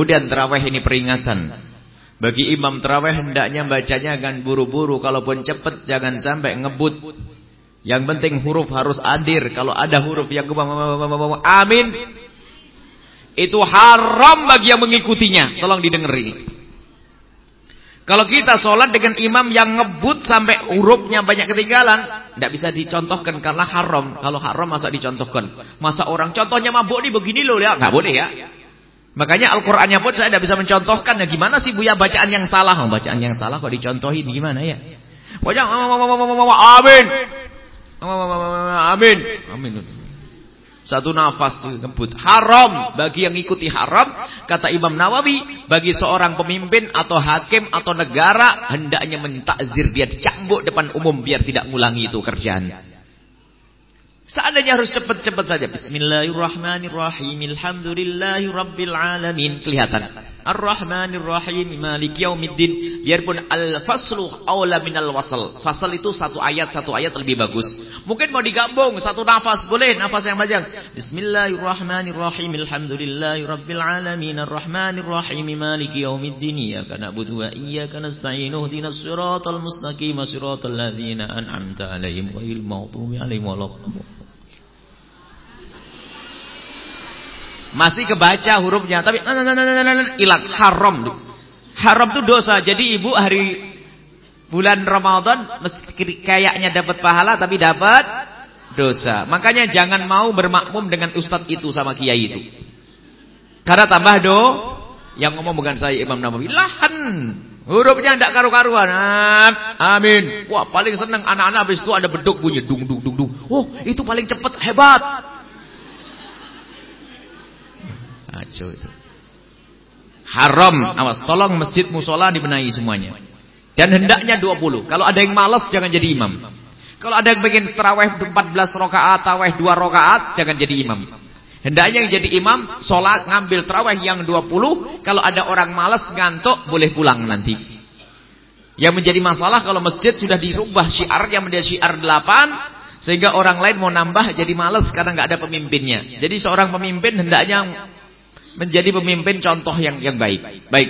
Kemudian terawih ini peringatan. Bagi imam terawih hendaknya bacanya akan buru-buru. Kalaupun cepat jangan sampai ngebut. Yang penting huruf harus hadir. Kalau ada huruf yang amin. Itu haram bagi yang mengikutinya. Tolong didengar ini. Kalau kita sholat dengan imam yang ngebut sampai hurufnya banyak ketinggalan. Tidak bisa dicontohkan karena haram. Kalau haram masa dicontohkan. Masa orang contohnya mabuk nih begini loh ya. Nggak boleh ya. Makanya Al-Qur'annya pun saya tidak bisa mencontohkan ya gimana sih Buya bacaan yang salah? Oh, bacaan yang salah kok dicontohin gimana ya? Pokoknya amin. Amin. Amin. Satu nafas ngebut. Haram bagi yang ikuti haram kata Imam Nawawi bagi seorang pemimpin atau hakim atau negara hendaknya mentakzir dia dicambuk depan umum biar tidak ngulangi itu kerjaan. Seandainya harus cepat-cepat saja. Bismillahirrahmanirrahim. Alhamdulillahi rabbil alamin. Kelihatan. Ar-Rahmanirrahim. Malik yaumiddin. Biarpun al-faslu awla minal wasal. Fasal itu satu ayat, satu ayat lebih bagus. Mungkin mau digabung satu nafas. Boleh nafas yang panjang. Bismillahirrahmanirrahim. Alhamdulillahi rabbil alamin. Ar-Rahmanirrahim. Malik yaumiddin. Iyaka na'budu wa iyaka nasta'in. Uhdina siratal mustaqim. Siratal ladhina an'amta alaihim. Ghairil maghdubi alaihim waladdallin. Masih kebaca hurufnya tapi hilang haram. Haram itu dosa. Jadi ibu hari bulan Ramadan kayaknya dapat pahala tapi dapat dosa. Makanya jangan mau bermakmum dengan ustadz itu sama kiai itu. Karena tambah do yang ngomong bukan saya Imam Nawawi. Lahan. Hurufnya tidak karu-karuan. Amin. Wah, paling senang anak-anak habis itu ada beduk bunyi dung dung dung dung. Oh, itu paling cepat, hebat. Kacau itu. Haram. Awas, tolong masjid musola dibenahi semuanya. Dan hendaknya 20. Kalau ada yang malas jangan jadi imam. Kalau ada yang pengen terawih 14 rakaat, tarawih 2 rakaat, jangan jadi imam. Hendaknya yang jadi imam, sholat ngambil terawih yang 20. Kalau ada orang malas ngantuk, boleh pulang nanti. Yang menjadi masalah kalau masjid sudah dirubah yang menjadi syiar 8. Sehingga orang lain mau nambah jadi malas karena nggak ada pemimpinnya. Jadi seorang pemimpin hendaknya menjadi pemimpin contoh yang yang baik. Baik.